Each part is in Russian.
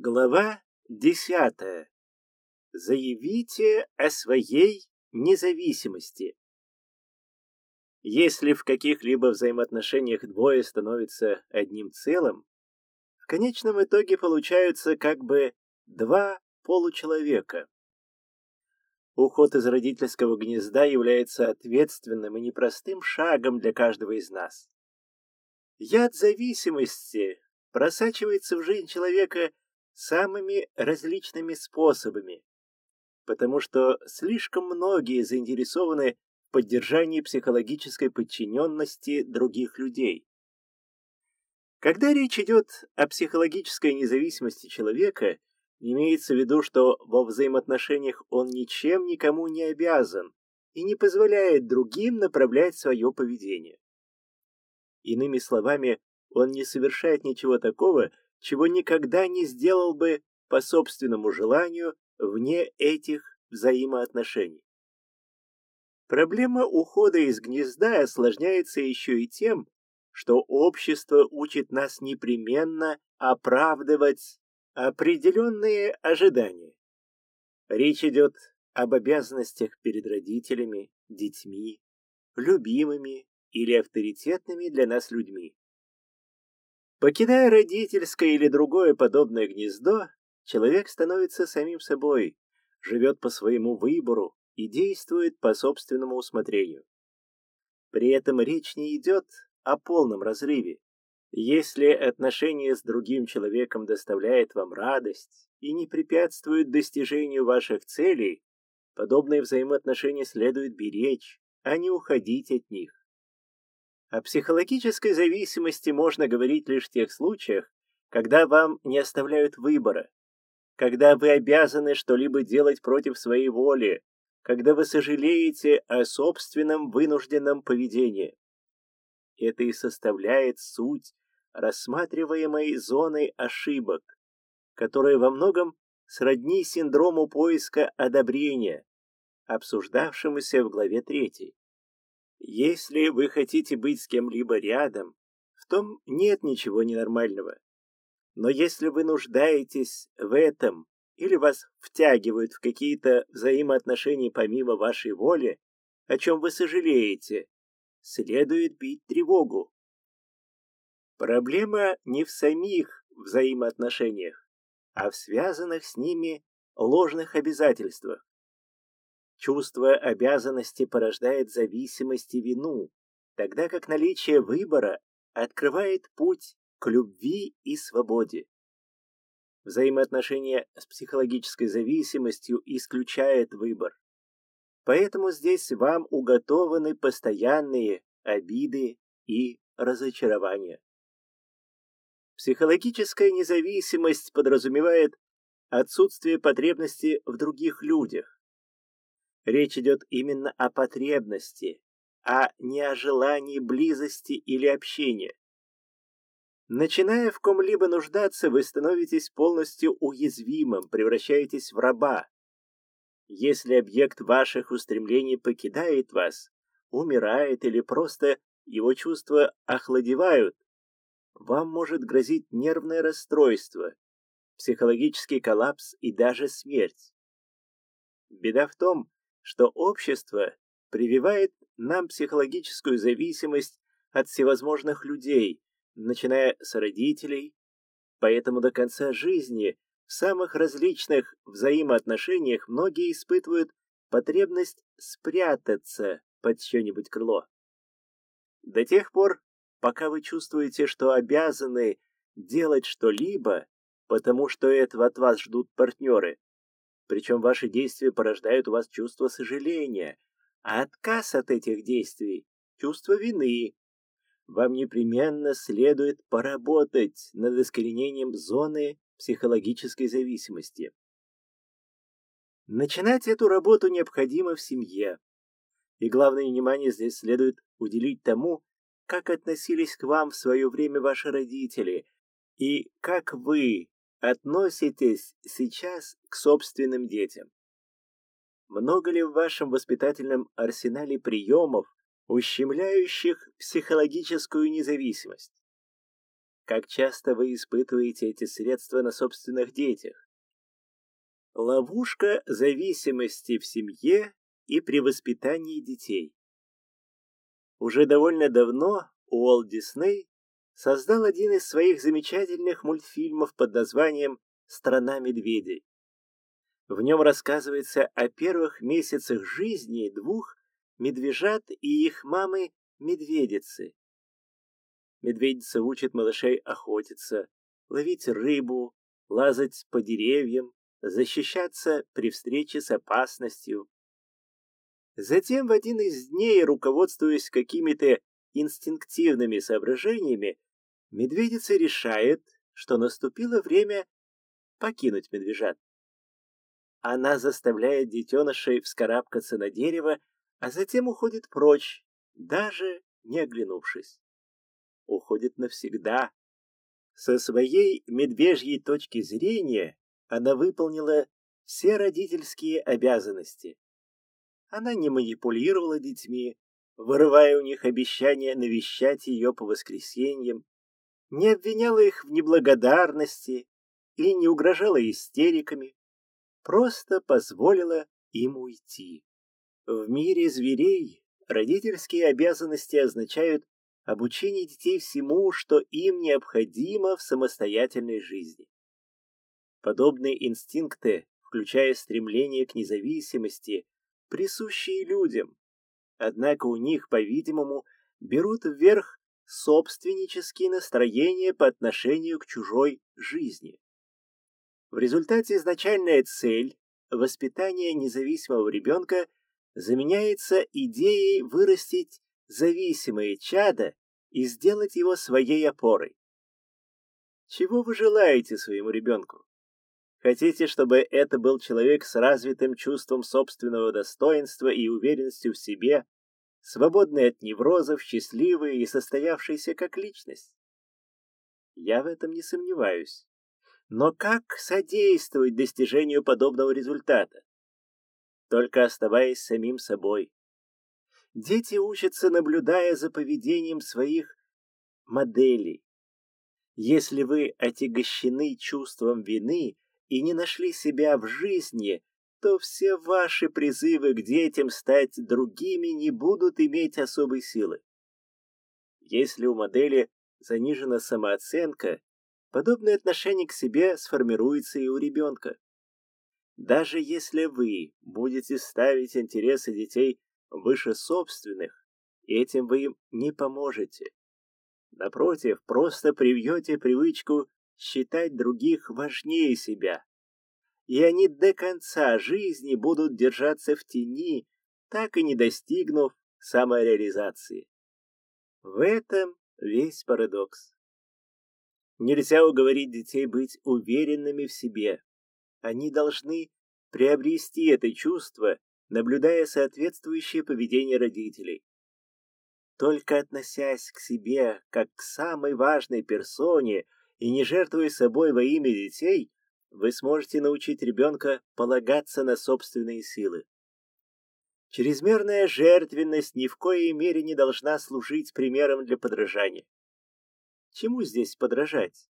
Глава десятая. Заявите о своей независимости. Если в каких-либо взаимоотношениях двое становятся одним целым, в конечном итоге получаются как бы два получеловека. Уход из родительского гнезда является ответственным и непростым шагом для каждого из нас. Яд зависимости просачивается в жизнь человека самыми различными способами, потому что слишком многие заинтересованы в поддержании психологической подчиненности других людей. Когда речь идет о психологической независимости человека, имеется в виду, что во взаимоотношениях он ничем никому не обязан и не позволяет другим направлять свое поведение. Иными словами, он не совершает ничего такого, чего никогда не сделал бы по собственному желанию вне этих взаимоотношений. Проблема ухода из гнезда осложняется еще и тем, что общество учит нас непременно оправдывать определенные ожидания. Речь идет об обязанностях перед родителями, детьми, любимыми или авторитетными для нас людьми. Покидая родительское или другое подобное гнездо, человек становится самим собой, живет по своему выбору и действует по собственному усмотрению. При этом речь не идет о полном разрыве. Если отношение с другим человеком доставляет вам радость и не препятствует достижению ваших целей, подобные взаимоотношения следует беречь, а не уходить от них. О психологической зависимости можно говорить лишь в тех случаях, когда вам не оставляют выбора, когда вы обязаны что-либо делать против своей воли, когда вы сожалеете о собственном вынужденном поведении. Это и составляет суть рассматриваемой зоны ошибок, которая во многом сродни синдрому поиска одобрения, обсуждавшемуся в главе 3. Если вы хотите быть с кем-либо рядом, в том нет ничего ненормального. Но если вы нуждаетесь в этом или вас втягивают в какие-то взаимоотношения помимо вашей воли, о чем вы сожалеете, следует бить тревогу. Проблема не в самих взаимоотношениях, а в связанных с ними ложных обязательствах. Чувство обязанности порождает зависимость и вину, тогда как наличие выбора открывает путь к любви и свободе. Взаимоотношения с психологической зависимостью исключает выбор. Поэтому здесь вам уготованы постоянные обиды и разочарования. Психологическая независимость подразумевает отсутствие потребности в других людях, Речь идет именно о потребности, а не о желании близости или общения. Начиная в ком-либо нуждаться, вы становитесь полностью уязвимым, превращаетесь в раба. Если объект ваших устремлений покидает вас, умирает или просто его чувства охладевают, вам может грозить нервное расстройство, психологический коллапс и даже смерть. Беда в том, что общество прививает нам психологическую зависимость от всевозможных людей, начиная с родителей, поэтому до конца жизни в самых различных взаимоотношениях многие испытывают потребность спрятаться под чье-нибудь крыло. До тех пор, пока вы чувствуете, что обязаны делать что-либо, потому что этого от вас ждут партнеры, причем ваши действия порождают у вас чувство сожаления, а отказ от этих действий — чувство вины. Вам непременно следует поработать над искоренением зоны психологической зависимости. Начинать эту работу необходимо в семье. И главное внимание здесь следует уделить тому, как относились к вам в свое время ваши родители, и как вы относитесь сейчас к собственным детям? Много ли в вашем воспитательном арсенале приемов, ущемляющих психологическую независимость? Как часто вы испытываете эти средства на собственных детях? Ловушка зависимости в семье и при воспитании детей. Уже довольно давно Уолт Дисней создал один из своих замечательных мультфильмов под названием «Страна медведей». В нем рассказывается о первых месяцах жизни двух медвежат и их мамы медведицы. Медведица учит малышей охотиться, ловить рыбу, лазать по деревьям, защищаться при встрече с опасностью. Затем в один из дней, руководствуясь какими-то инстинктивными соображениями, медведица решает, что наступило время покинуть медвежат. Она заставляет детенышей вскарабкаться на дерево, а затем уходит прочь, даже не оглянувшись. Уходит навсегда. Со своей медвежьей точки зрения она выполнила все родительские обязанности. Она не манипулировала детьми, вырывая у них обещание навещать ее по воскресеньям, не обвиняла их в неблагодарности или не угрожала истериками, просто позволила им уйти. В мире зверей родительские обязанности означают обучение детей всему, что им необходимо в самостоятельной жизни. Подобные инстинкты, включая стремление к независимости, присущие людям, однако у них, по-видимому, берут вверх собственнические настроения по отношению к чужой жизни. В результате изначальная цель воспитания независимого ребенка заменяется идеей вырастить зависимое чадо и сделать его своей опорой. Чего вы желаете своему ребенку? Хотите, чтобы это был человек с развитым чувством собственного достоинства и уверенностью в себе, свободный от неврозов, счастливый и состоявшийся как личность? Я в этом не сомневаюсь. Но как содействовать достижению подобного результата? Только оставаясь самим собой. Дети учатся, наблюдая за поведением своих моделей. Если вы отягощены чувством вины и не нашли себя в жизни, то все ваши призывы к детям стать другими не будут иметь особой силы. Если у модели занижена самооценка, Подобное отношение к себе сформируется и у ребенка. Даже если вы будете ставить интересы детей выше собственных, этим вы им не поможете. Напротив, просто привьете привычку считать других важнее себя. И они до конца жизни будут держаться в тени, так и не достигнув самореализации. В этом весь парадокс. Нельзя уговорить детей быть уверенными в себе. Они должны приобрести это чувство, наблюдая соответствующее поведение родителей. Только относясь к себе как к самой важной персоне и не жертвуя собой во имя детей, вы сможете научить ребенка полагаться на собственные силы. Чрезмерная жертвенность ни в коей мере не должна служить примером для подражания. Чему здесь подражать?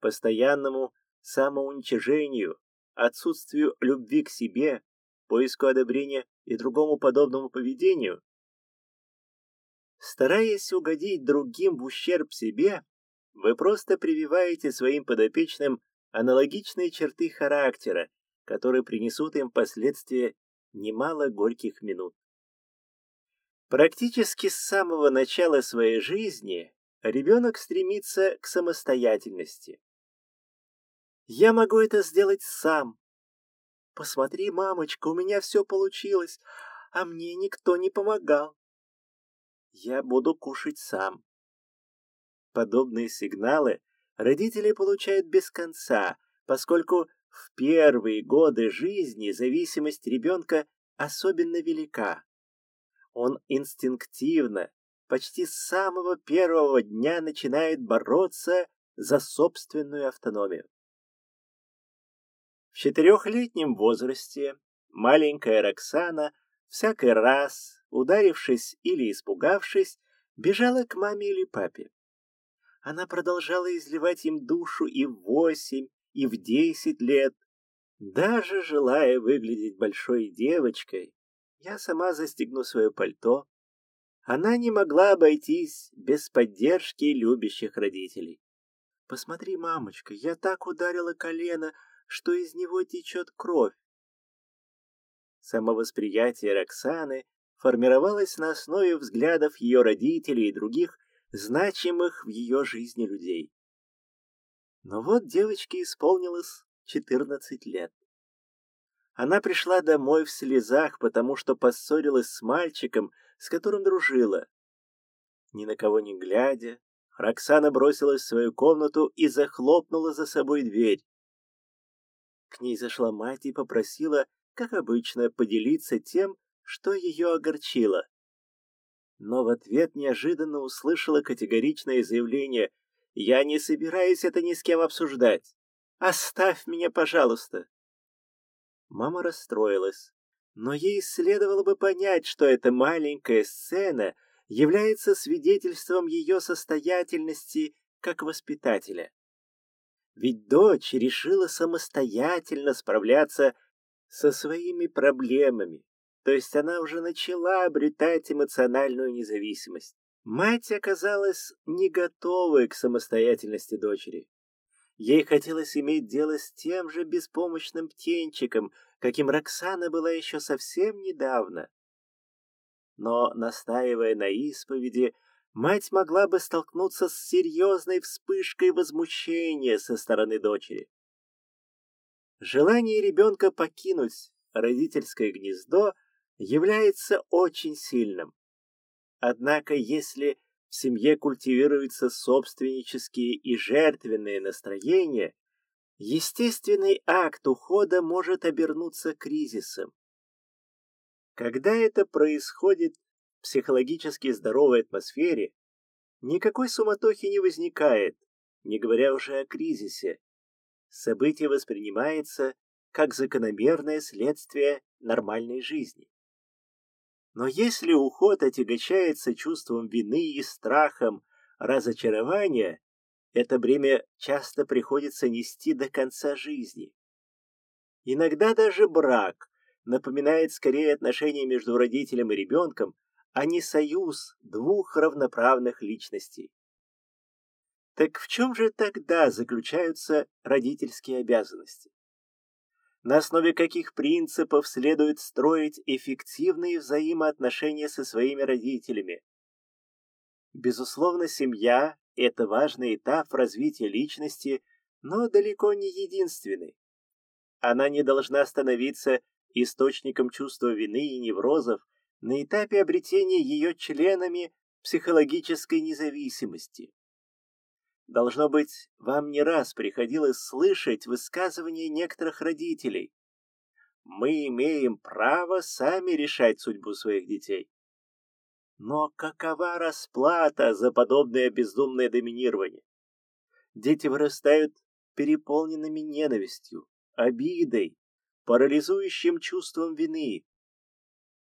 Постоянному самоуничижению, отсутствию любви к себе, поиску одобрения и другому подобному поведению? Стараясь угодить другим в ущерб себе, вы просто прививаете своим подопечным аналогичные черты характера, которые принесут им последствия немало горьких минут. Практически с самого начала своей жизни ребенок стремится к самостоятельности. Я могу это сделать сам. Посмотри, мамочка, у меня все получилось, а мне никто не помогал. Я буду кушать сам. Подобные сигналы родители получают без конца, поскольку в первые годы жизни зависимость ребенка особенно велика. Он инстинктивно, почти с самого первого дня начинает бороться за собственную автономию. В четырехлетнем возрасте маленькая Роксана всякий раз, ударившись или испугавшись, бежала к маме или папе. Она продолжала изливать им душу и в восемь, и в десять лет. Даже желая выглядеть большой девочкой, я сама застегну свое пальто. Она не могла обойтись без поддержки любящих родителей. Посмотри, мамочка, я так ударила колено, что из него течет кровь. Самовосприятие Роксаны формировалось на основе взглядов ее родителей и других значимых в ее жизни людей. Но вот девочке исполнилось 14 лет. Она пришла домой в слезах, потому что поссорилась с мальчиком, с которым дружила. Ни на кого не глядя, Роксана бросилась в свою комнату и захлопнула за собой дверь. К ней зашла мать и попросила, как обычно, поделиться тем, что ее огорчило. Но в ответ неожиданно услышала категоричное заявление «Я не собираюсь это ни с кем обсуждать. Оставь меня, пожалуйста». Мама расстроилась, но ей следовало бы понять, что эта маленькая сцена является свидетельством ее состоятельности как воспитателя. Ведь дочь решила самостоятельно справляться со своими проблемами, то есть она уже начала обретать эмоциональную независимость. Мать оказалась не готовой к самостоятельности дочери. Ей хотелось иметь дело с тем же беспомощным птенчиком, каким Роксана была еще совсем недавно. Но, настаивая на исповеди, мать могла бы столкнуться с серьезной вспышкой возмущения со стороны дочери. Желание ребенка покинуть родительское гнездо является очень сильным. Однако, если в семье культивируются собственнические и жертвенные настроения, естественный акт ухода может обернуться кризисом. Когда это происходит в психологически здоровой атмосфере, никакой суматохи не возникает, не говоря уже о кризисе. Событие воспринимается как закономерное следствие нормальной жизни. Но если уход отягощается чувством вины и страхом разочарования, это бремя часто приходится нести до конца жизни. Иногда даже брак напоминает скорее отношения между родителем и ребенком, а не союз двух равноправных личностей. Так в чем же тогда заключаются родительские обязанности? На основе каких принципов следует строить эффективные взаимоотношения со своими родителями. Безусловно, семья – это важный этап развития личности, но далеко не единственный. Она не должна становиться источником чувства вины и неврозов на этапе обретения ее членами психологической независимости. Должно быть, вам не раз приходилось слышать высказывания некоторых родителей. Мы имеем право сами решать судьбу своих детей. Но какова расплата за подобное бездумное доминирование? Дети вырастают переполненными ненавистью, обидой, парализующим чувством вины.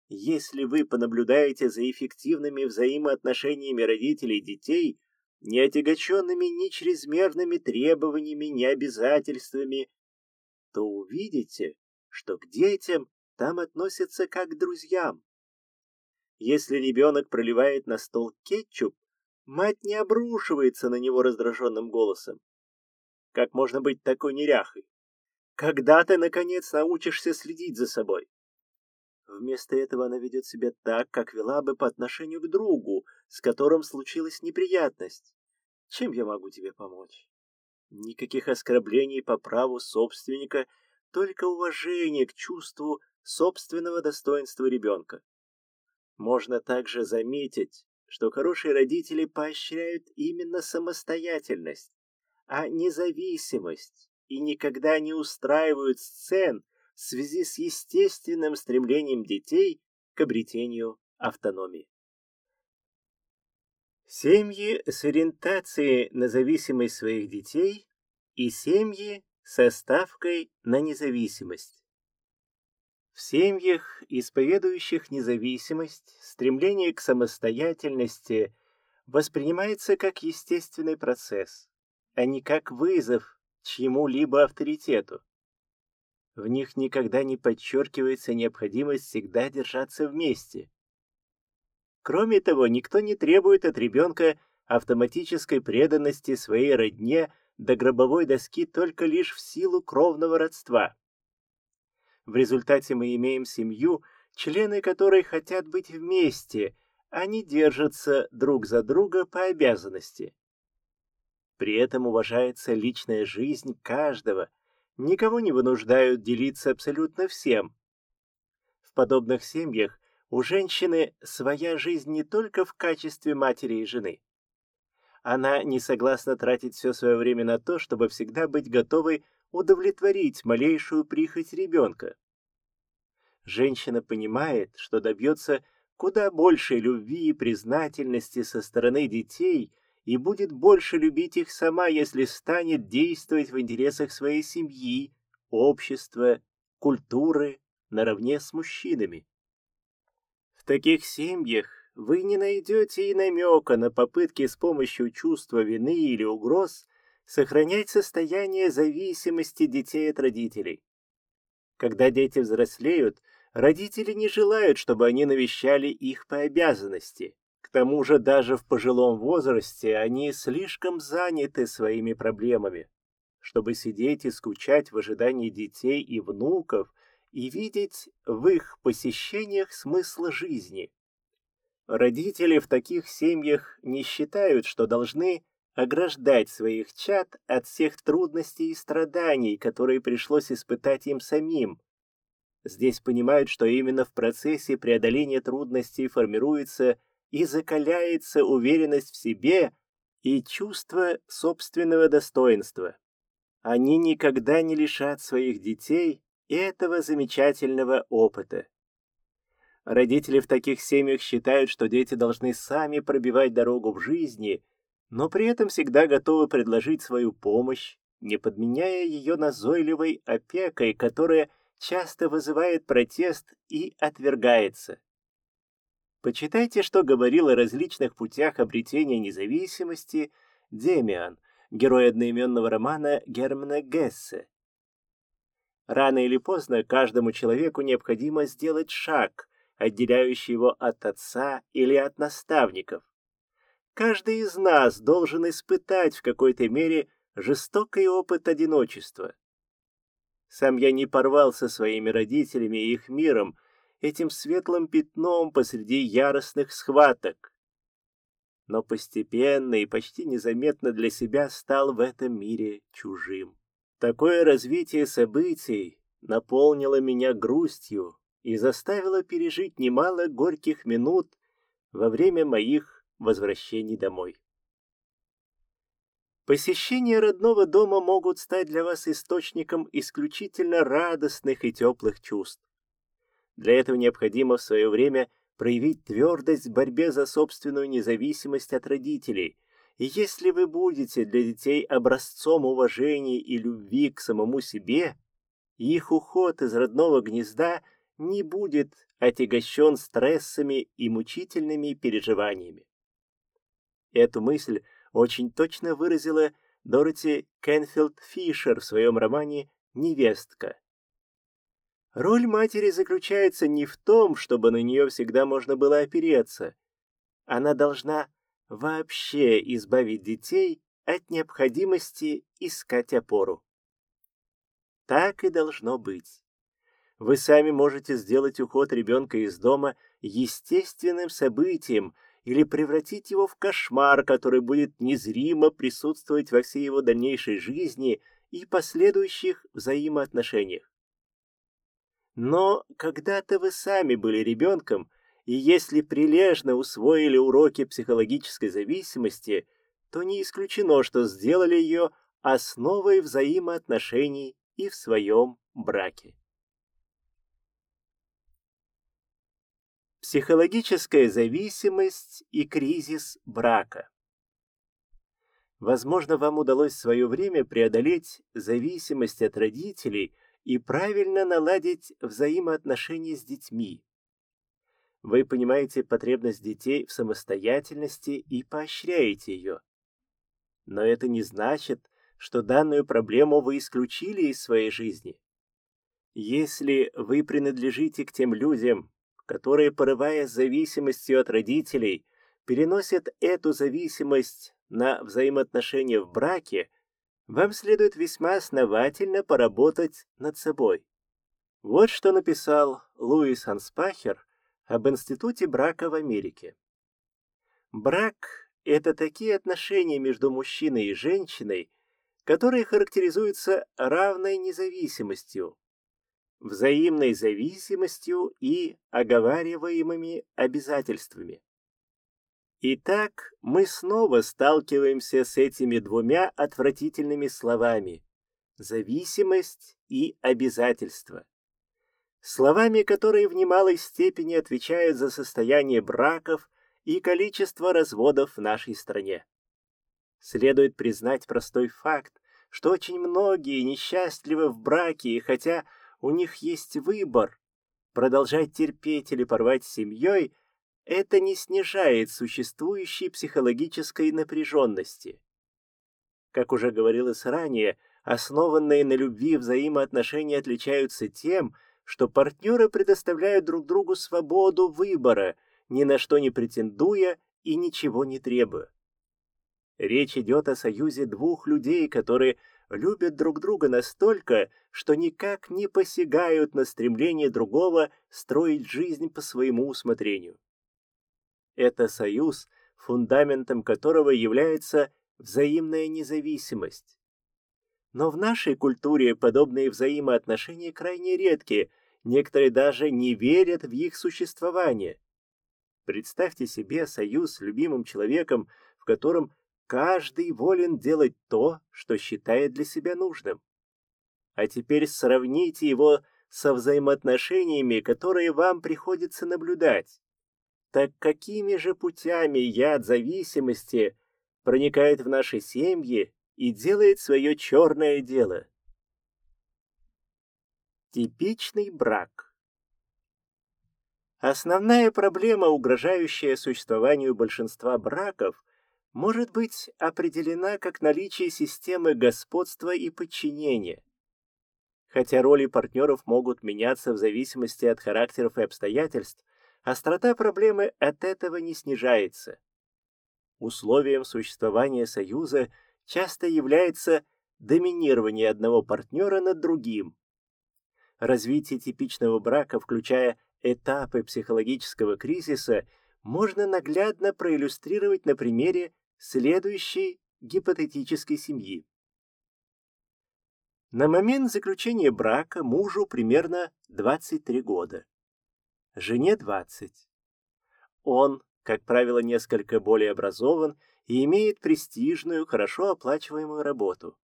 Если вы понаблюдаете за эффективными взаимоотношениями родителей и детей – не отягоченными ни чрезмерными требованиями, ни обязательствами, то увидите, что к детям там относятся как к друзьям. Если ребенок проливает на стол кетчуп, мать не обрушивается на него раздраженным голосом. Как можно быть такой неряхой? Когда ты, наконец, научишься следить за собой? Вместо этого она ведет себя так, как вела бы по отношению к другу, с которым случилась неприятность. Чем я могу тебе помочь? Никаких оскорблений по праву собственника, только уважение к чувству собственного достоинства ребенка. Можно также заметить, что хорошие родители поощряют именно самостоятельность, а независимость и никогда не устраивают сцен, в связи с естественным стремлением детей к обретению автономии. Семьи с ориентацией на зависимость своих детей и семьи со ставкой на независимость. В семьях, исповедующих независимость, стремление к самостоятельности, воспринимается как естественный процесс, а не как вызов чьему-либо авторитету. В них никогда не подчеркивается необходимость всегда держаться вместе. Кроме того, никто не требует от ребенка автоматической преданности своей родне до гробовой доски только лишь в силу кровного родства. В результате мы имеем семью, члены которой хотят быть вместе, не держатся друг за друга по обязанности. При этом уважается личная жизнь каждого, никого не вынуждают делиться абсолютно всем. В подобных семьях у женщины своя жизнь не только в качестве матери и жены. Она не согласна тратить все свое время на то, чтобы всегда быть готовой удовлетворить малейшую прихоть ребенка. Женщина понимает, что добьется куда большей любви и признательности со стороны детей и будет больше любить их сама, если станет действовать в интересах своей семьи, общества, культуры наравне с мужчинами. В таких семьях вы не найдете и намека на попытки с помощью чувства вины или угроз сохранять состояние зависимости детей от родителей. Когда дети взрослеют, родители не желают, чтобы они навещали их по обязанности. К тому же даже в пожилом возрасте они слишком заняты своими проблемами, чтобы сидеть и скучать в ожидании детей и внуков и видеть в их посещениях смысл жизни. Родители в таких семьях не считают, что должны ограждать своих чад от всех трудностей и страданий, которые пришлось испытать им самим. Здесь понимают, что именно в процессе преодоления трудностей формируется и закаляется уверенность в себе и чувство собственного достоинства. Они никогда не лишат своих детей этого замечательного опыта. Родители в таких семьях считают, что дети должны сами пробивать дорогу в жизни, но при этом всегда готовы предложить свою помощь, не подменяя ее назойливой опекой, которая часто вызывает протест и отвергается. Почитайте, что говорил о различных путях обретения независимости Демиан, герой одноименного романа Германа Гессе. Рано или поздно каждому человеку необходимо сделать шаг, отделяющий его от отца или от наставников. Каждый из нас должен испытать в какой-то мере жестокий опыт одиночества. Сам я не порвал со своими родителями и их миром, этим светлым пятном посреди яростных схваток. Но постепенно и почти незаметно для себя стал в этом мире чужим. Такое развитие событий наполнило меня грустью и заставило пережить немало горьких минут во время моих возвращений домой. Посещения родного дома могут стать для вас источником исключительно радостных и теплых чувств. Для этого необходимо в свое время проявить твердость в борьбе за собственную независимость от родителей. И если вы будете для детей образцом уважения и любви к самому себе, их уход из родного гнезда не будет отягощен стрессами и мучительными переживаниями. Эту мысль очень точно выразила Дороти Кенфилд Фишер в своем романе «Невестка». Роль матери заключается не в том, чтобы на нее всегда можно было опереться. Она должна вообще избавить детей от необходимости искать опору. Так и должно быть. Вы сами можете сделать уход ребенка из дома естественным событием или превратить его в кошмар, который будет незримо присутствовать во всей его дальнейшей жизни и последующих взаимоотношениях. Но когда-то вы сами были ребенком, и если прилежно усвоили уроки психологической зависимости, то не исключено, что сделали ее основой взаимоотношений и в своем браке. Психологическая зависимость и кризис брака. Возможно, вам удалось в свое время преодолеть зависимость от родителей и правильно наладить взаимоотношения с детьми. Вы понимаете потребность детей в самостоятельности и поощряете ее. Но это не значит, что данную проблему вы исключили из своей жизни. Если вы принадлежите к тем людям, которые, порываясь зависимостью от родителей, переносят эту зависимость на взаимоотношения в браке, вам следует весьма основательно поработать над собой. Вот что написал Луис Анспахер об институте брака в Америке. Брак – это такие отношения между мужчиной и женщиной, которые характеризуются равной независимостью, взаимной зависимостью и оговариваемыми обязательствами. Итак, мы снова сталкиваемся с этими двумя отвратительными словами – зависимость и обязательство. Словами, которые в немалой степени отвечают за состояние браков и количество разводов в нашей стране. Следует признать простой факт, что очень многие несчастливы в браке, и хотя у них есть выбор – продолжать терпеть или порвать с семьей – это не снижает существующей психологической напряженности. Как уже говорилось ранее, основанные на любви взаимоотношения отличаются тем, что партнеры предоставляют друг другу свободу выбора, ни на что не претендуя и ничего не требуя. Речь идет о союзе двух людей, которые любят друг друга настолько, что никак не посягают на стремление другого строить жизнь по своему усмотрению. Это союз, фундаментом которого является взаимная независимость. Но в нашей культуре подобные взаимоотношения крайне редки, некоторые даже не верят в их существование. Представьте себе союз с любимым человеком, в котором каждый волен делать то, что считает для себя нужным. А теперь сравните его со взаимоотношениями, которые вам приходится наблюдать. Так какими же путями яд зависимости проникает в наши семьи и делает свое черное дело? Типичный брак. Основная проблема, угрожающая существованию большинства браков, может быть определена как наличие системы господства и подчинения. Хотя роли партнеров могут меняться в зависимости от характеров и обстоятельств, острота проблемы от этого не снижается. Условием существования союза часто является доминирование одного партнера над другим. Развитие типичного брака, включая этапы психологического кризиса, можно наглядно проиллюстрировать на примере следующей гипотетической семьи. На момент заключения брака мужу примерно 23 года жене 20. Он, как правило, несколько более образован и имеет престижную, хорошо оплачиваемую работу.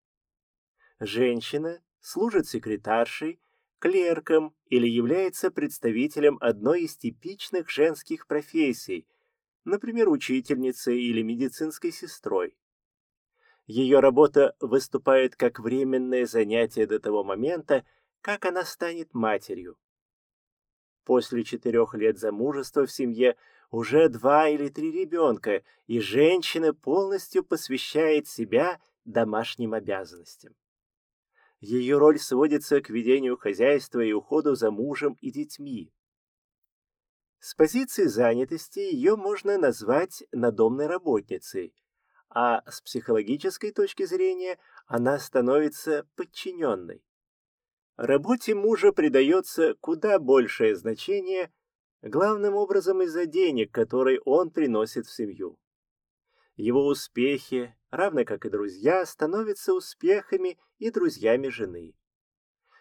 Женщина служит секретаршей, клерком или является представителем одной из типичных женских профессий, например, учительницей или медицинской сестрой. Ее работа выступает как временное занятие до того момента, как она станет матерью. После четырех лет замужества в семье уже два или три ребенка, и женщина полностью посвящает себя домашним обязанностям. Ее роль сводится к ведению хозяйства и уходу за мужем и детьми. С позиции занятости ее можно назвать надомной работницей, а с психологической точки зрения она становится подчиненной. Работе мужа придается куда большее значение, главным образом из-за денег, которые он приносит в семью. Его успехи, равно как и друзья, становятся успехами и друзьями жены.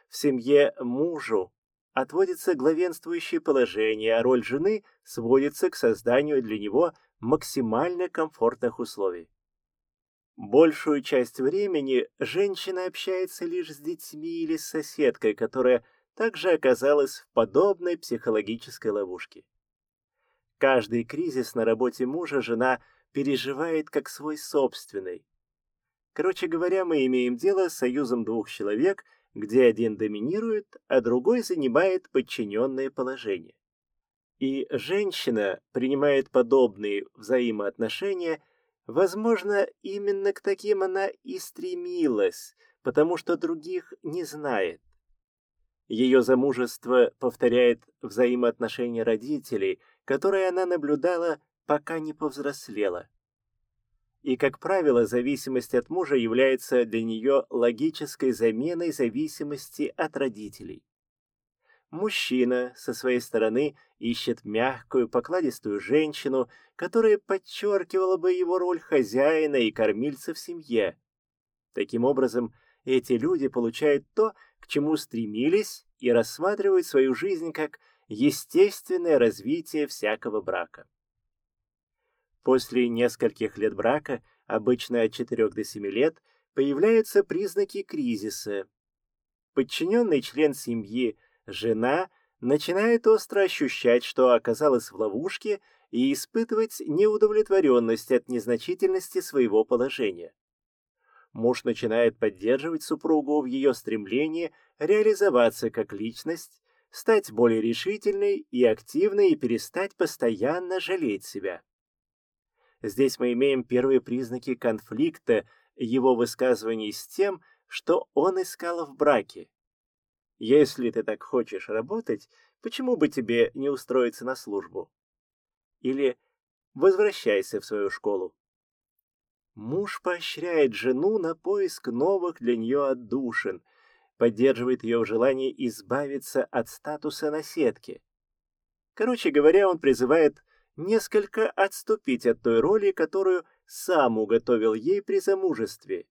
В семье мужу отводится главенствующее положение, а роль жены сводится к созданию для него максимально комфортных условий. Большую часть времени женщина общается лишь с детьми или с соседкой, которая также оказалась в подобной психологической ловушке. Каждый кризис на работе мужа жена переживает как свой собственный. Короче говоря, мы имеем дело с союзом двух человек, где один доминирует, а другой занимает подчиненное положение. И женщина принимает подобные взаимоотношения, возможно, именно к таким она и стремилась, потому что других не знает. Ее замужество повторяет взаимоотношения родителей, которые она наблюдала, пока не повзрослела. И, как правило, зависимость от мужа является для нее логической заменой зависимости от родителей. Мужчина, со своей стороны, ищет мягкую, покладистую женщину, которая подчеркивала бы его роль хозяина и кормильца в семье. Таким образом, эти люди получают то, к чему стремились и рассматривают свою жизнь как естественное развитие всякого брака. После нескольких лет брака, обычно от 4 до 7 лет, появляются признаки кризиса. Подчиненный член семьи, жена, начинает остро ощущать, что оказалась в ловушке и испытывать неудовлетворенность от незначительности своего положения. Муж начинает поддерживать супругу в ее стремлении реализоваться как личность, стать более решительной и активной и перестать постоянно жалеть себя. Здесь мы имеем первые признаки конфликта его высказываний с тем, что он искал в браке. Если ты так хочешь работать, почему бы тебе не устроиться на службу? Или возвращайся в свою школу. Муж поощряет жену на поиск новых для нее отдушин, поддерживает ее в желании избавиться от статуса наседки. Короче говоря, он призывает несколько отступить от той роли, которую сам уготовил ей при замужестве,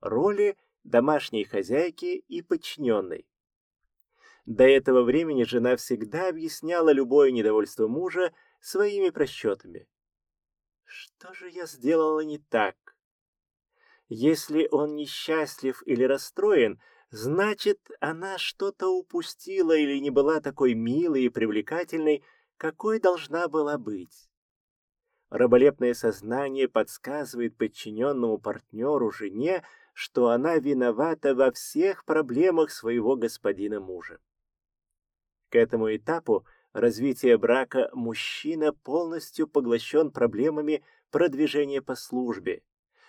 роли домашней хозяйки и подчиненной. До этого времени жена всегда объясняла любое недовольство мужа своими просчетами. Что же я сделала не так? Если он несчастлив или расстроен, значит, она что-то упустила или не была такой милой и привлекательной, какой должна была быть. Раболепное сознание подсказывает подчиненному партнеру жене, что она виновата во всех проблемах своего господина мужа. К этому этапу развития брака мужчина полностью поглощен проблемами продвижения по службе,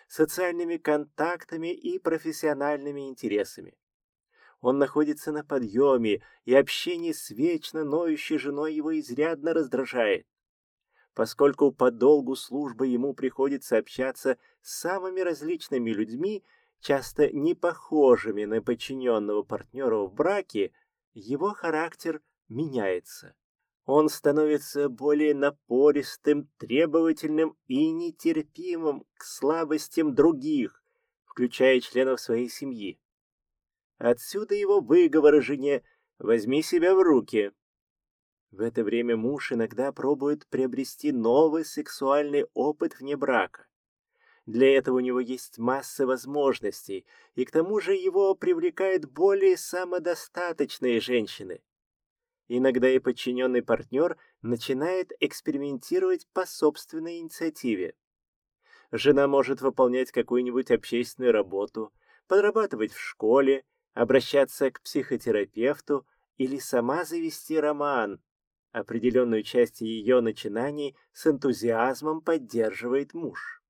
социальными контактами и профессиональными интересами. Он находится на подъеме, и общение с вечно ноющей женой его изрядно раздражает. Поскольку по долгу службы ему приходится общаться с самыми различными людьми, часто не похожими на подчиненного партнера в браке, его характер меняется. Он становится более напористым, требовательным и нетерпимым к слабостям других, включая членов своей семьи. Отсюда его выговоры жене «возьми себя в руки». В это время муж иногда пробует приобрести новый сексуальный опыт вне брака. Для этого у него есть масса возможностей, и к тому же его привлекают более самодостаточные женщины. Иногда и подчиненный партнер начинает экспериментировать по собственной инициативе. Жена может выполнять какую-нибудь общественную работу, подрабатывать в школе, обращаться к психотерапевту или сама завести роман. Определенную часть ее начинаний с энтузиазмом поддерживает муж.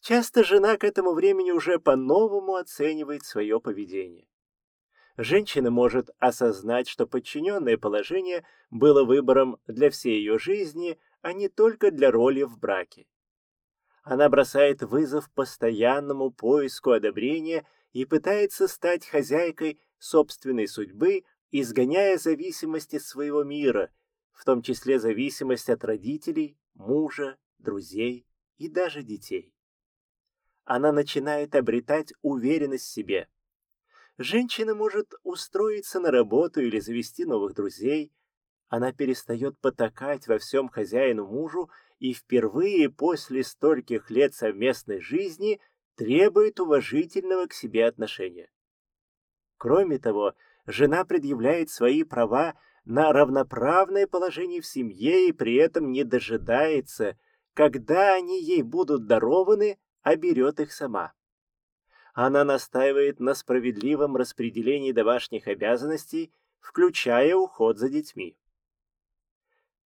Часто жена к этому времени уже по-новому оценивает свое поведение женщина может осознать, что подчиненное положение было выбором для всей ее жизни, а не только для роли в браке. Она бросает вызов постоянному поиску одобрения и пытается стать хозяйкой собственной судьбы, изгоняя зависимость своего мира, в том числе зависимость от родителей, мужа, друзей и даже детей. Она начинает обретать уверенность в себе – Женщина может устроиться на работу или завести новых друзей. Она перестает потакать во всем хозяину мужу и впервые после стольких лет совместной жизни требует уважительного к себе отношения. Кроме того, жена предъявляет свои права на равноправное положение в семье и при этом не дожидается, когда они ей будут дарованы, а берет их сама. Она настаивает на справедливом распределении домашних обязанностей, включая уход за детьми.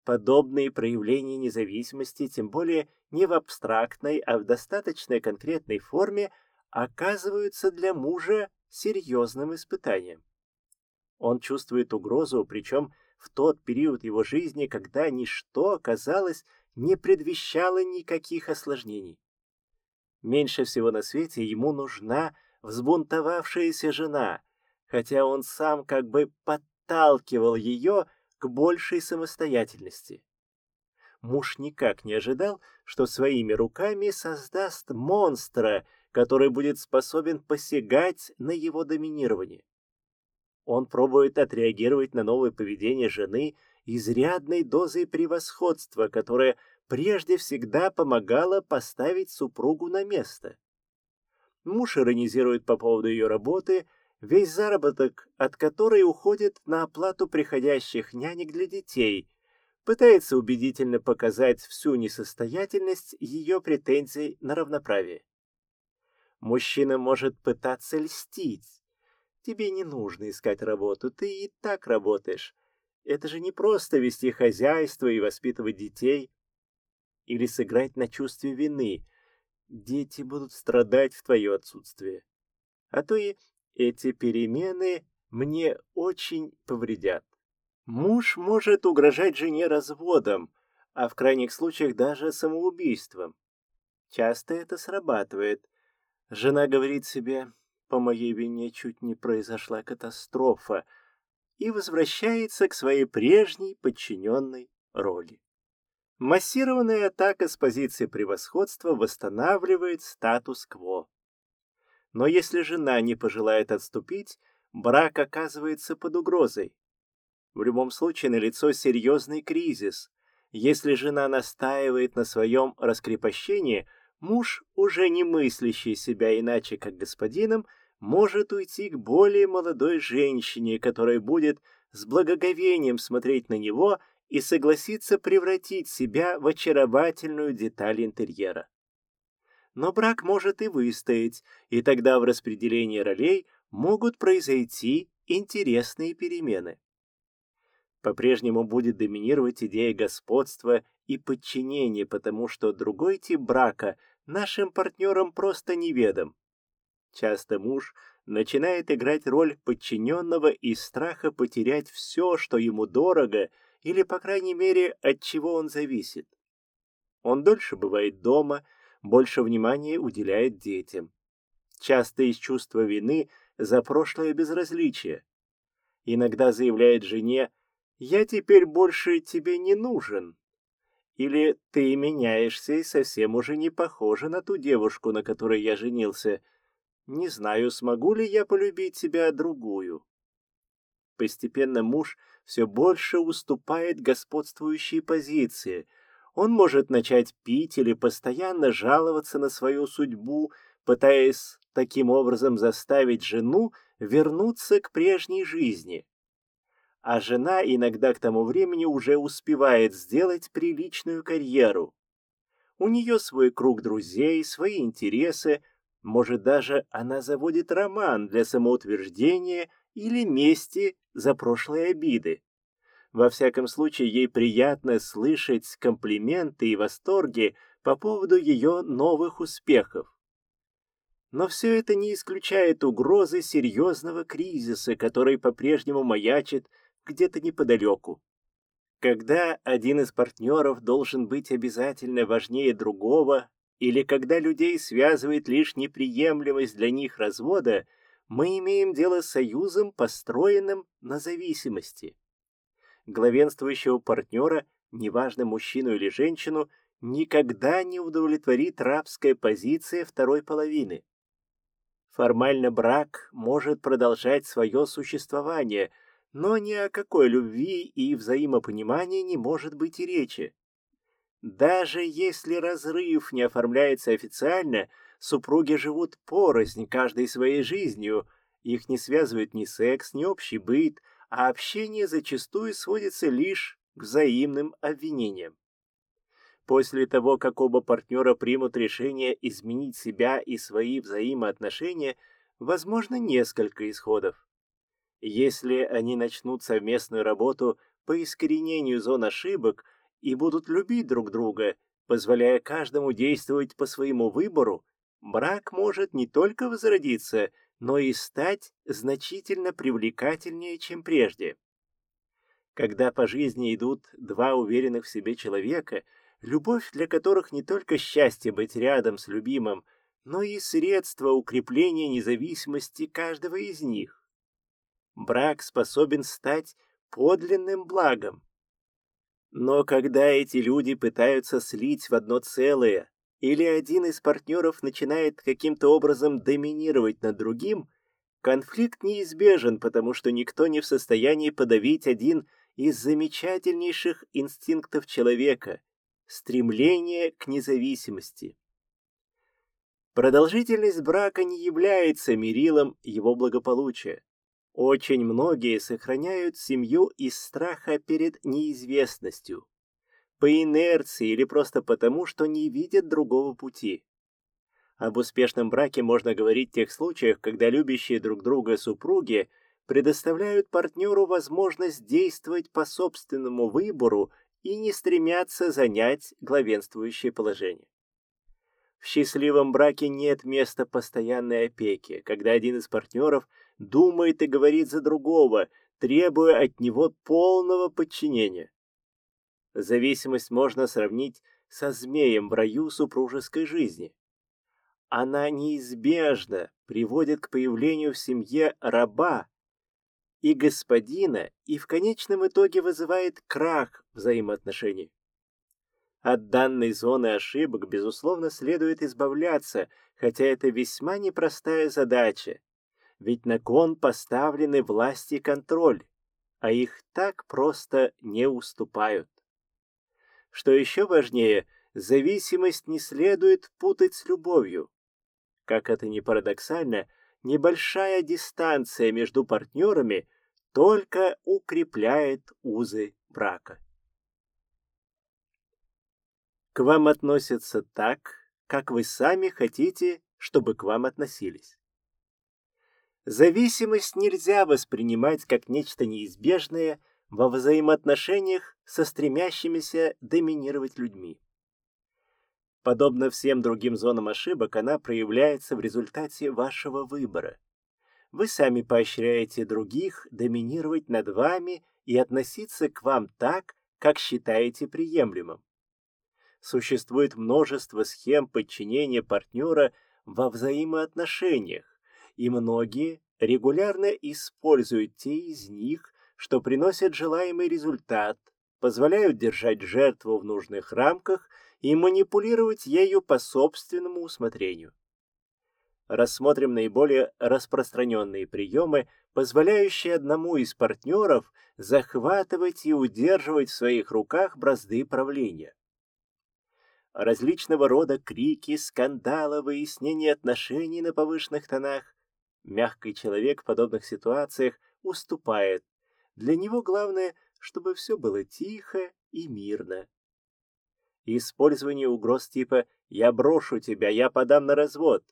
Подобные проявления независимости, тем более не в абстрактной, а в достаточно конкретной форме, оказываются для мужа серьезным испытанием. Он чувствует угрозу, причем в тот период его жизни, когда ничто, казалось, не предвещало никаких осложнений. Меньше всего на свете ему нужна взбунтовавшаяся жена, хотя он сам как бы подталкивал ее к большей самостоятельности. Муж никак не ожидал, что своими руками создаст монстра, который будет способен посягать на его доминирование. Он пробует отреагировать на новое поведение жены изрядной дозой превосходства, которая прежде всегда помогала поставить супругу на место. Муж иронизирует по поводу ее работы, весь заработок от которой уходит на оплату приходящих нянек для детей, пытается убедительно показать всю несостоятельность ее претензий на равноправие. Мужчина может пытаться льстить. Тебе не нужно искать работу, ты и так работаешь. Это же не просто вести хозяйство и воспитывать детей. Или сыграть на чувстве вины. Дети будут страдать в твое отсутствие. А то и эти перемены мне очень повредят. Муж может угрожать жене разводом, а в крайних случаях даже самоубийством. Часто это срабатывает. Жена говорит себе, по моей вине чуть не произошла катастрофа, и возвращается к своей прежней подчиненной роли. Массированная атака с позиции превосходства восстанавливает статус-кво. Но если жена не пожелает отступить, брак оказывается под угрозой. В любом случае налицо серьезный кризис. Если жена настаивает на своем раскрепощении, муж, уже не мыслящий себя иначе как господином, может уйти к более молодой женщине, которая будет с благоговением смотреть на него и согласиться превратить себя в очаровательную деталь интерьера но брак может и выстоять, и тогда в распределении ролей могут произойти интересные перемены. По-прежнему будет доминировать идея господства и подчинения, потому что другой тип брака нашим партнерам просто неведом. Часто муж начинает играть роль подчиненного из страха потерять все, что ему дорого, или, по крайней мере, от чего он зависит. Он дольше бывает дома, больше внимания уделяет детям. Часто из чувства вины за прошлое безразличие. Иногда заявляет жене «Я теперь больше тебе не нужен». Или «Ты меняешься и совсем уже не похожа на ту девушку, на которой я женился. Не знаю, смогу ли я полюбить тебя другую». Постепенно муж все больше уступает господствующей позиции – он может начать пить или постоянно жаловаться на свою судьбу, пытаясь таким образом заставить жену вернуться к прежней жизни. А жена иногда к тому времени уже успевает сделать приличную карьеру. У нее свой круг друзей, свои интересы, может даже она заводит роман для самоутверждения или мести за прошлые обиды. Во всяком случае, ей приятно слышать комплименты и восторги по поводу ее новых успехов. Но все это не исключает угрозы серьезного кризиса, который по-прежнему маячит где-то неподалеку. Когда один из партнеров должен быть обязательно важнее другого, или когда людей связывает лишь неприемлемость для них развода, мы имеем дело с союзом, построенным на зависимости главенствующего партнера, неважно мужчину или женщину, никогда не удовлетворит рабская позиция второй половины. Формально брак может продолжать свое существование, но ни о какой любви и взаимопонимании не может быть и речи. Даже если разрыв не оформляется официально, супруги живут порознь каждой своей жизнью, их не связывает ни секс, ни общий быт – а общение зачастую сводится лишь к взаимным обвинениям. После того, как оба партнера примут решение изменить себя и свои взаимоотношения, возможно несколько исходов. Если они начнут совместную работу по искоренению зон ошибок и будут любить друг друга, позволяя каждому действовать по своему выбору, брак может не только возродиться, но и стать значительно привлекательнее, чем прежде. Когда по жизни идут два уверенных в себе человека, любовь для которых не только счастье быть рядом с любимым, но и средство укрепления независимости каждого из них. Брак способен стать подлинным благом. Но когда эти люди пытаются слить в одно целое, или один из партнеров начинает каким-то образом доминировать над другим, конфликт неизбежен, потому что никто не в состоянии подавить один из замечательнейших инстинктов человека – стремление к независимости. Продолжительность брака не является мерилом его благополучия. Очень многие сохраняют семью из страха перед неизвестностью, по инерции или просто потому, что не видят другого пути. Об успешном браке можно говорить в тех случаях, когда любящие друг друга супруги предоставляют партнеру возможность действовать по собственному выбору и не стремятся занять главенствующее положение. В счастливом браке нет места постоянной опеки, когда один из партнеров думает и говорит за другого, требуя от него полного подчинения. Зависимость можно сравнить со змеем в раю супружеской жизни. Она неизбежно приводит к появлению в семье раба и господина и в конечном итоге вызывает крах взаимоотношений. От данной зоны ошибок, безусловно, следует избавляться, хотя это весьма непростая задача. Ведь на кон поставлены власть и контроль, а их так просто не уступают. Что еще важнее, зависимость не следует путать с любовью. Как это ни парадоксально, небольшая дистанция между партнерами только укрепляет узы брака. К вам относятся так, как вы сами хотите, чтобы к вам относились. Зависимость нельзя воспринимать как нечто неизбежное во взаимоотношениях со стремящимися доминировать людьми. Подобно всем другим зонам ошибок, она проявляется в результате вашего выбора. Вы сами поощряете других доминировать над вами и относиться к вам так, как считаете приемлемым. Существует множество схем подчинения партнера во взаимоотношениях, и многие регулярно используют те из них, что приносят желаемый результат, позволяют держать жертву в нужных рамках и манипулировать ею по собственному усмотрению. Рассмотрим наиболее распространенные приемы, позволяющие одному из партнеров захватывать и удерживать в своих руках бразды правления. Различного рода крики, скандалы, выяснение отношений на повышенных тонах. Мягкий человек в подобных ситуациях уступает для него главное, чтобы все было тихо и мирно. Использование угроз типа «я брошу тебя, я подам на развод».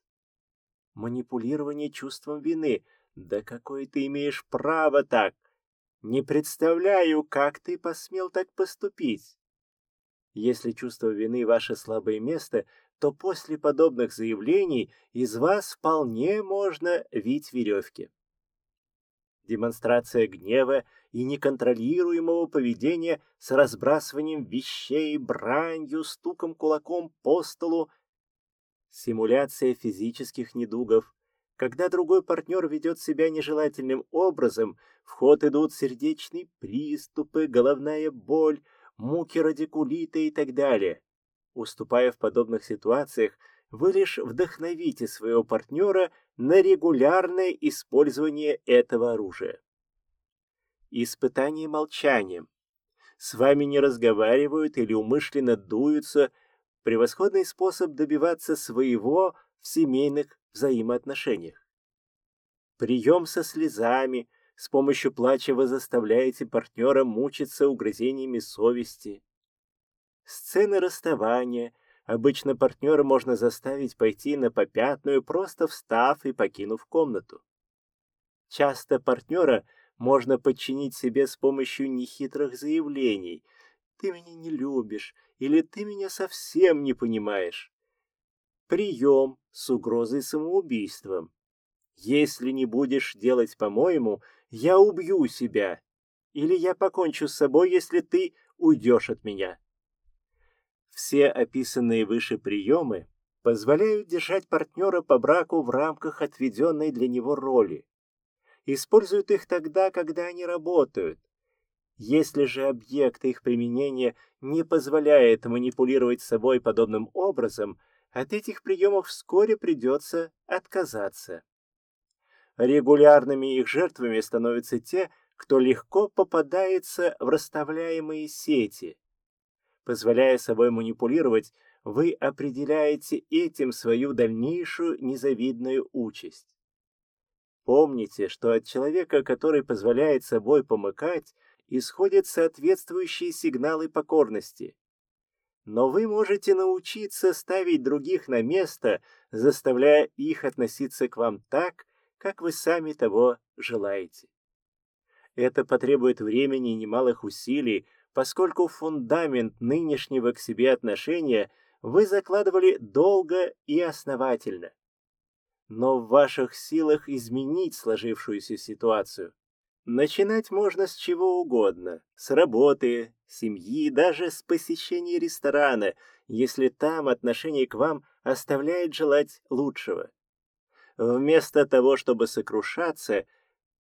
Манипулирование чувством вины. Да какое ты имеешь право так? Не представляю, как ты посмел так поступить. Если чувство вины ваше слабое место, то после подобных заявлений из вас вполне можно вить веревки демонстрация гнева и неконтролируемого поведения с разбрасыванием вещей, бранью, стуком кулаком по столу, симуляция физических недугов. Когда другой партнер ведет себя нежелательным образом, в ход идут сердечные приступы, головная боль, муки радикулита и так далее. Уступая в подобных ситуациях, вы лишь вдохновите своего партнера на регулярное использование этого оружия. Испытание молчанием. С вами не разговаривают или умышленно дуются. Превосходный способ добиваться своего в семейных взаимоотношениях. Прием со слезами. С помощью плача вы заставляете партнера мучиться угрызениями совести. Сцены расставания – Обычно партнера можно заставить пойти на попятную, просто встав и покинув комнату. Часто партнера можно подчинить себе с помощью нехитрых заявлений. «ты меня не любишь» или «ты меня совсем не понимаешь». Прием с угрозой самоубийством. Если не будешь делать по-моему, я убью себя. Или я покончу с собой, если ты уйдешь от меня. Все описанные выше приемы позволяют держать партнера по браку в рамках отведенной для него роли. Используют их тогда, когда они работают. Если же объект их применения не позволяет манипулировать собой подобным образом, от этих приемов вскоре придется отказаться. Регулярными их жертвами становятся те, кто легко попадается в расставляемые сети. Позволяя собой манипулировать, вы определяете этим свою дальнейшую незавидную участь. Помните, что от человека, который позволяет собой помыкать, исходят соответствующие сигналы покорности. Но вы можете научиться ставить других на место, заставляя их относиться к вам так, как вы сами того желаете. Это потребует времени и немалых усилий, поскольку фундамент нынешнего к себе отношения вы закладывали долго и основательно. Но в ваших силах изменить сложившуюся ситуацию. Начинать можно с чего угодно, с работы, семьи, даже с посещения ресторана, если там отношение к вам оставляет желать лучшего. Вместо того, чтобы сокрушаться,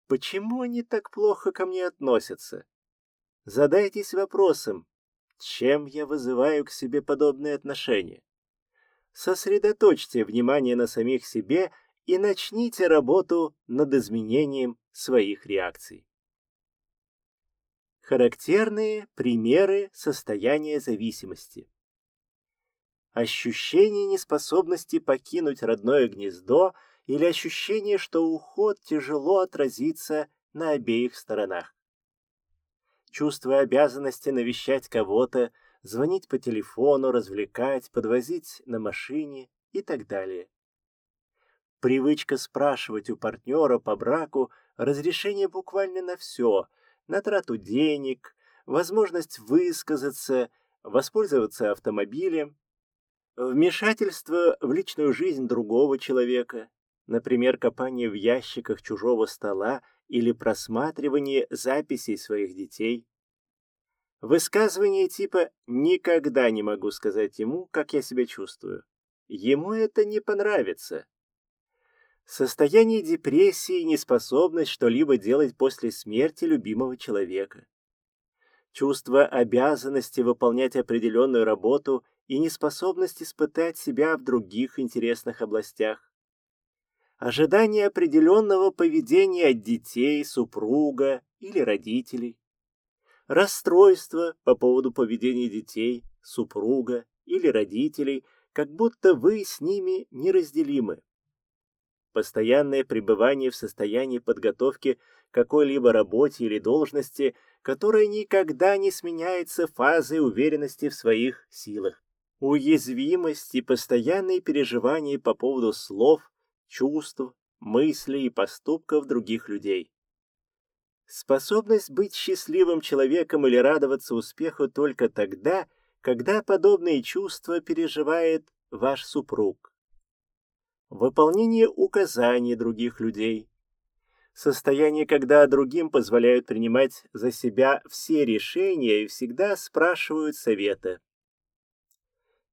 почему они так плохо ко мне относятся? Задайтесь вопросом, чем я вызываю к себе подобные отношения? Сосредоточьте внимание на самих себе и начните работу над изменением своих реакций. Характерные примеры состояния зависимости. Ощущение неспособности покинуть родное гнездо или ощущение, что уход тяжело отразится на обеих сторонах чувствуя обязанности навещать кого-то, звонить по телефону, развлекать, подвозить на машине и так далее. Привычка спрашивать у партнера по браку разрешение буквально на все, на трату денег, возможность высказаться, воспользоваться автомобилем, вмешательство в личную жизнь другого человека, например, копание в ящиках чужого стола или просматривание записей своих детей. Высказывание типа «никогда не могу сказать ему, как я себя чувствую». Ему это не понравится. Состояние депрессии неспособность что-либо делать после смерти любимого человека. Чувство обязанности выполнять определенную работу и неспособность испытать себя в других интересных областях ожидание определенного поведения от детей, супруга или родителей, расстройство по поводу поведения детей, супруга или родителей, как будто вы с ними неразделимы. Постоянное пребывание в состоянии подготовки к какой-либо работе или должности, которая никогда не сменяется фазой уверенности в своих силах. Уязвимость и постоянные переживания по поводу слов, чувств, мыслей и поступков других людей. Способность быть счастливым человеком или радоваться успеху только тогда, когда подобные чувства переживает ваш супруг. Выполнение указаний других людей. Состояние, когда другим позволяют принимать за себя все решения и всегда спрашивают совета.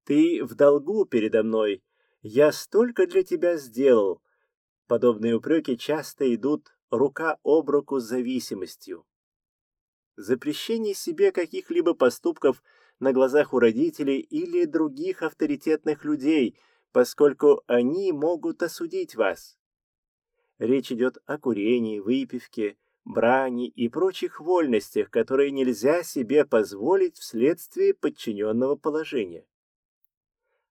Ты в долгу передо мной, «Я столько для тебя сделал». Подобные упреки часто идут рука об руку с зависимостью. Запрещение себе каких-либо поступков на глазах у родителей или других авторитетных людей, поскольку они могут осудить вас. Речь идет о курении, выпивке, брани и прочих вольностях, которые нельзя себе позволить вследствие подчиненного положения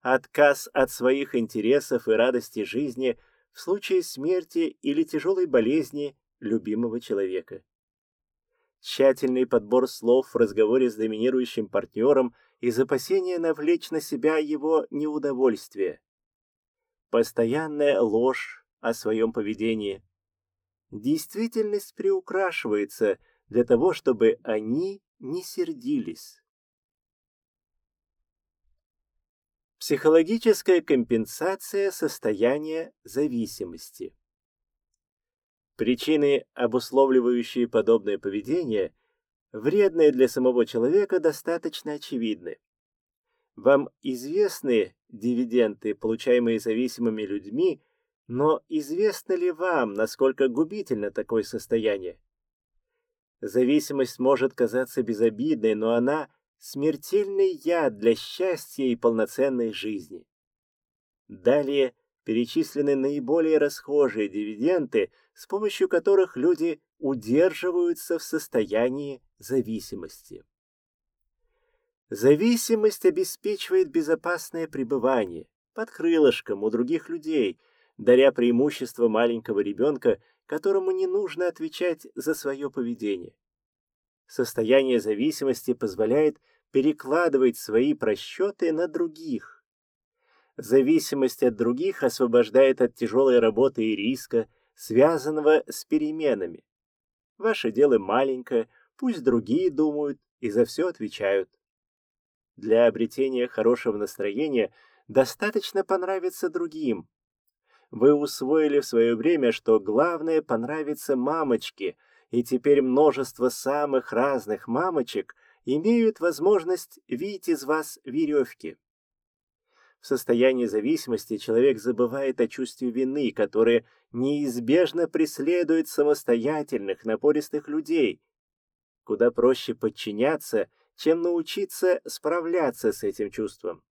отказ от своих интересов и радости жизни в случае смерти или тяжелой болезни любимого человека. Тщательный подбор слов в разговоре с доминирующим партнером из опасения навлечь на себя его неудовольствие. Постоянная ложь о своем поведении. Действительность приукрашивается для того, чтобы они не сердились. Психологическая компенсация состояния зависимости. Причины, обусловливающие подобное поведение, вредные для самого человека, достаточно очевидны. Вам известны дивиденды, получаемые зависимыми людьми, но известно ли вам, насколько губительно такое состояние? Зависимость может казаться безобидной, но она смертельный яд для счастья и полноценной жизни. Далее перечислены наиболее расхожие дивиденды, с помощью которых люди удерживаются в состоянии зависимости. Зависимость обеспечивает безопасное пребывание под крылышком у других людей, даря преимущество маленького ребенка, которому не нужно отвечать за свое поведение. Состояние зависимости позволяет перекладывать свои просчеты на других. Зависимость от других освобождает от тяжелой работы и риска, связанного с переменами. Ваше дело маленькое, пусть другие думают и за все отвечают. Для обретения хорошего настроения достаточно понравиться другим. Вы усвоили в свое время, что главное понравиться мамочке, и теперь множество самых разных мамочек имеют возможность видеть из вас веревки. В состоянии зависимости человек забывает о чувстве вины, которое неизбежно преследует самостоятельных, напористых людей. Куда проще подчиняться, чем научиться справляться с этим чувством.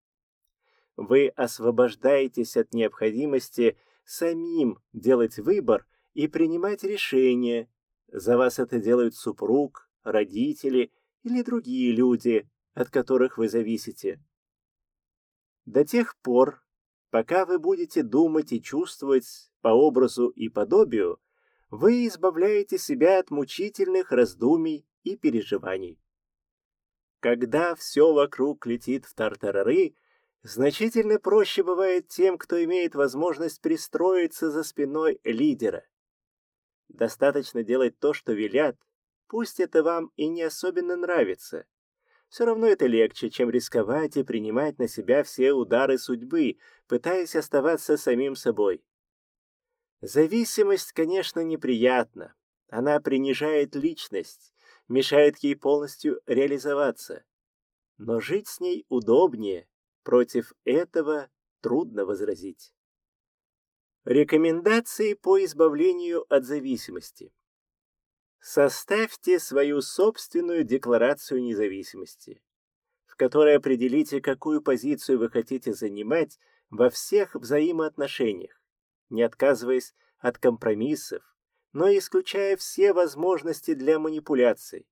Вы освобождаетесь от необходимости самим делать выбор и принимать решения. За вас это делают супруг, родители или другие люди, от которых вы зависите. До тех пор, пока вы будете думать и чувствовать по образу и подобию, вы избавляете себя от мучительных раздумий и переживаний. Когда все вокруг летит в тартарары, значительно проще бывает тем, кто имеет возможность пристроиться за спиной лидера. Достаточно делать то, что велят, Пусть это вам и не особенно нравится. Все равно это легче, чем рисковать и принимать на себя все удары судьбы, пытаясь оставаться самим собой. Зависимость, конечно, неприятна. Она принижает личность, мешает ей полностью реализоваться. Но жить с ней удобнее, против этого трудно возразить. Рекомендации по избавлению от зависимости. Составьте свою собственную декларацию независимости, в которой определите, какую позицию вы хотите занимать во всех взаимоотношениях, не отказываясь от компромиссов, но исключая все возможности для манипуляций.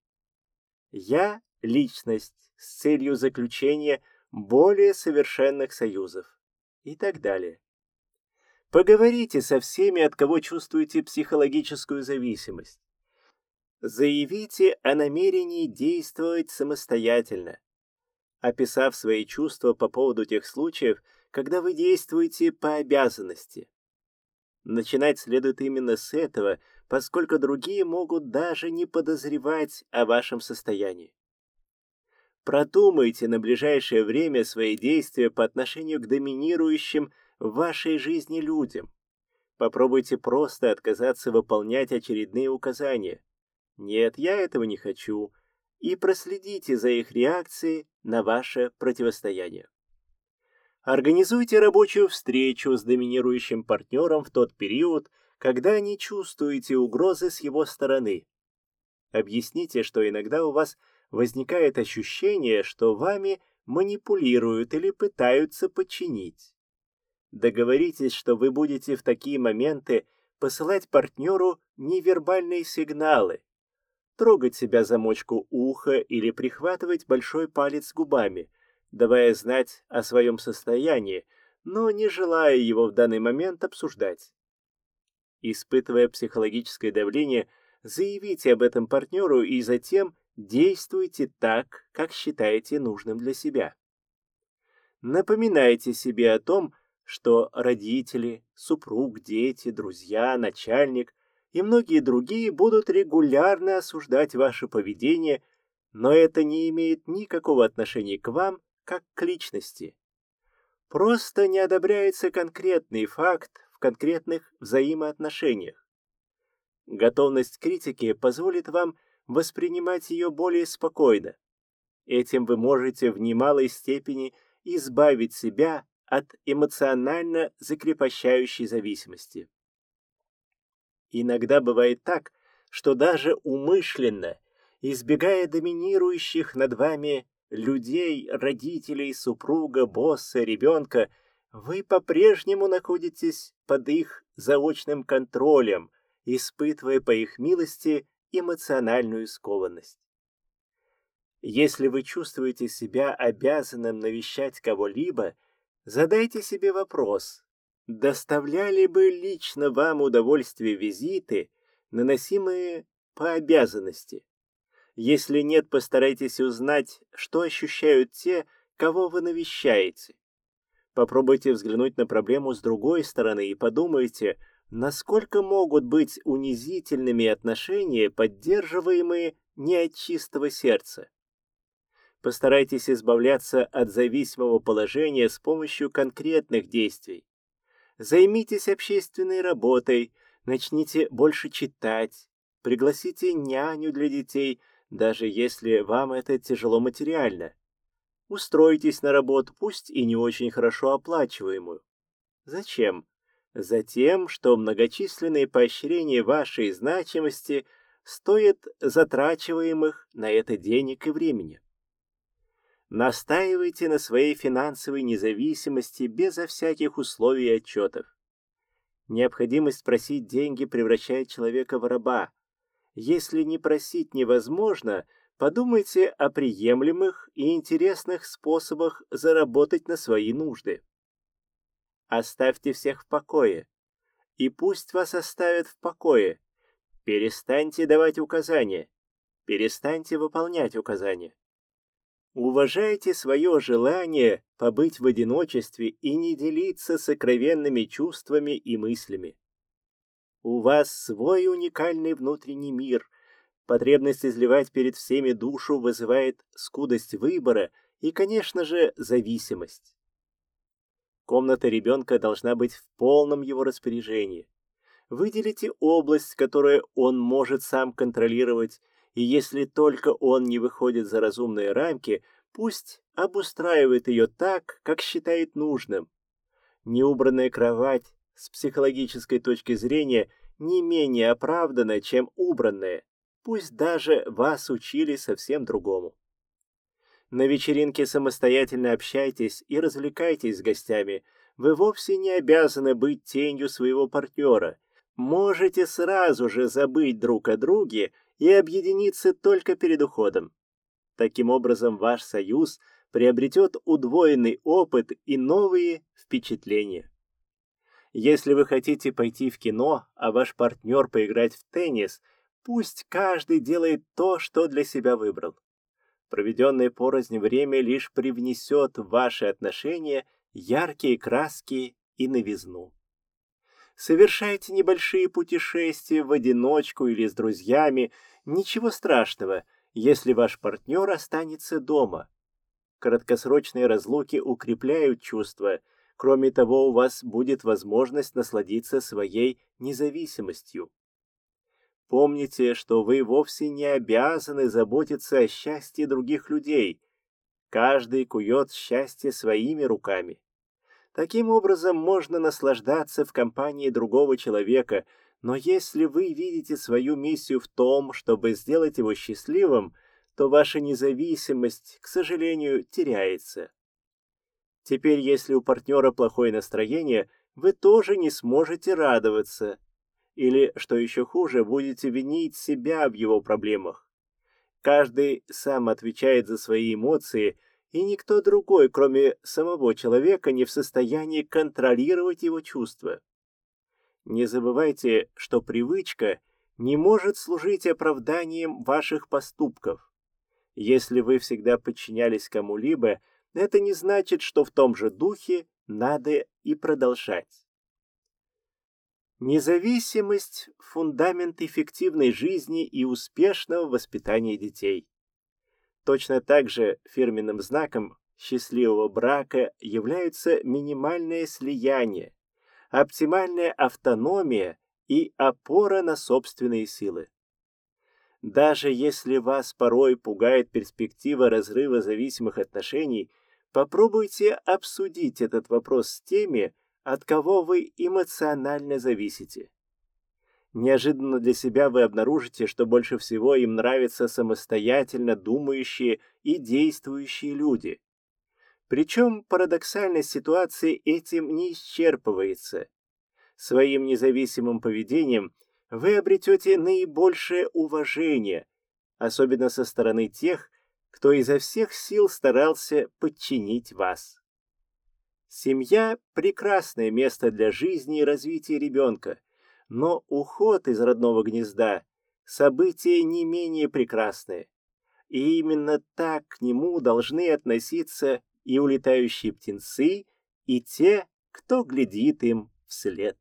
Я – личность с целью заключения более совершенных союзов и так далее. Поговорите со всеми, от кого чувствуете психологическую зависимость. Заявите о намерении действовать самостоятельно, описав свои чувства по поводу тех случаев, когда вы действуете по обязанности. Начинать следует именно с этого, поскольку другие могут даже не подозревать о вашем состоянии. Продумайте на ближайшее время свои действия по отношению к доминирующим в вашей жизни людям. Попробуйте просто отказаться выполнять очередные указания. «Нет, я этого не хочу», и проследите за их реакцией на ваше противостояние. Организуйте рабочую встречу с доминирующим партнером в тот период, когда не чувствуете угрозы с его стороны. Объясните, что иногда у вас возникает ощущение, что вами манипулируют или пытаются подчинить. Договоритесь, что вы будете в такие моменты посылать партнеру невербальные сигналы, трогать себя за мочку уха или прихватывать большой палец губами, давая знать о своем состоянии, но не желая его в данный момент обсуждать. Испытывая психологическое давление, заявите об этом партнеру и затем действуйте так, как считаете нужным для себя. Напоминайте себе о том, что родители, супруг, дети, друзья, начальник и многие другие будут регулярно осуждать ваше поведение, но это не имеет никакого отношения к вам, как к личности. Просто не одобряется конкретный факт в конкретных взаимоотношениях. Готовность критики позволит вам воспринимать ее более спокойно. Этим вы можете в немалой степени избавить себя от эмоционально закрепощающей зависимости. Иногда бывает так, что даже умышленно, избегая доминирующих над вами людей, родителей, супруга, босса, ребенка, вы по-прежнему находитесь под их заочным контролем, испытывая по их милости эмоциональную скованность. Если вы чувствуете себя обязанным навещать кого-либо, задайте себе вопрос, доставляли бы лично вам удовольствие визиты, наносимые по обязанности? Если нет, постарайтесь узнать, что ощущают те, кого вы навещаете. Попробуйте взглянуть на проблему с другой стороны и подумайте, насколько могут быть унизительными отношения, поддерживаемые не от чистого сердца. Постарайтесь избавляться от зависимого положения с помощью конкретных действий. Займитесь общественной работой, начните больше читать, пригласите няню для детей, даже если вам это тяжело материально. Устройтесь на работу, пусть и не очень хорошо оплачиваемую. Зачем? Затем, что многочисленные поощрения вашей значимости стоят затрачиваемых на это денег и времени. Настаивайте на своей финансовой независимости безо всяких условий и отчетов. Необходимость просить деньги превращает человека в раба. Если не просить невозможно, подумайте о приемлемых и интересных способах заработать на свои нужды. Оставьте всех в покое, и пусть вас оставят в покое. Перестаньте давать указания, перестаньте выполнять указания. Уважайте свое желание побыть в одиночестве и не делиться сокровенными чувствами и мыслями. У вас свой уникальный внутренний мир. Потребность изливать перед всеми душу вызывает скудость выбора и, конечно же, зависимость. Комната ребенка должна быть в полном его распоряжении. Выделите область, которую он может сам контролировать, и если только он не выходит за разумные рамки, пусть обустраивает ее так, как считает нужным. Неубранная кровать с психологической точки зрения не менее оправдана, чем убранная, пусть даже вас учили совсем другому. На вечеринке самостоятельно общайтесь и развлекайтесь с гостями. Вы вовсе не обязаны быть тенью своего партнера. Можете сразу же забыть друг о друге и объединиться только перед уходом. Таким образом, ваш союз приобретет удвоенный опыт и новые впечатления. Если вы хотите пойти в кино, а ваш партнер поиграть в теннис, пусть каждый делает то, что для себя выбрал. Проведенное порознь время лишь привнесет в ваши отношения яркие краски и новизну. Совершайте небольшие путешествия в одиночку или с друзьями, ничего страшного, если ваш партнер останется дома. Краткосрочные разлуки укрепляют чувства, кроме того, у вас будет возможность насладиться своей независимостью. Помните, что вы вовсе не обязаны заботиться о счастье других людей. Каждый кует счастье своими руками. Таким образом можно наслаждаться в компании другого человека, но если вы видите свою миссию в том, чтобы сделать его счастливым, то ваша независимость, к сожалению, теряется. Теперь, если у партнера плохое настроение, вы тоже не сможете радоваться, или, что еще хуже, будете винить себя в его проблемах. Каждый сам отвечает за свои эмоции, и никто другой, кроме самого человека, не в состоянии контролировать его чувства. Не забывайте, что привычка не может служить оправданием ваших поступков. Если вы всегда подчинялись кому-либо, это не значит, что в том же духе надо и продолжать. Независимость – фундамент эффективной жизни и успешного воспитания детей. Точно так же фирменным знаком счастливого брака являются минимальное слияние, оптимальная автономия и опора на собственные силы. Даже если вас порой пугает перспектива разрыва зависимых отношений, попробуйте обсудить этот вопрос с теми, от кого вы эмоционально зависите. Неожиданно для себя вы обнаружите, что больше всего им нравятся самостоятельно думающие и действующие люди. Причем парадоксальность ситуации этим не исчерпывается. Своим независимым поведением вы обретете наибольшее уважение, особенно со стороны тех, кто изо всех сил старался подчинить вас. Семья – прекрасное место для жизни и развития ребенка, но уход из родного гнезда – событие не менее прекрасное. И именно так к нему должны относиться и улетающие птенцы, и те, кто глядит им вслед.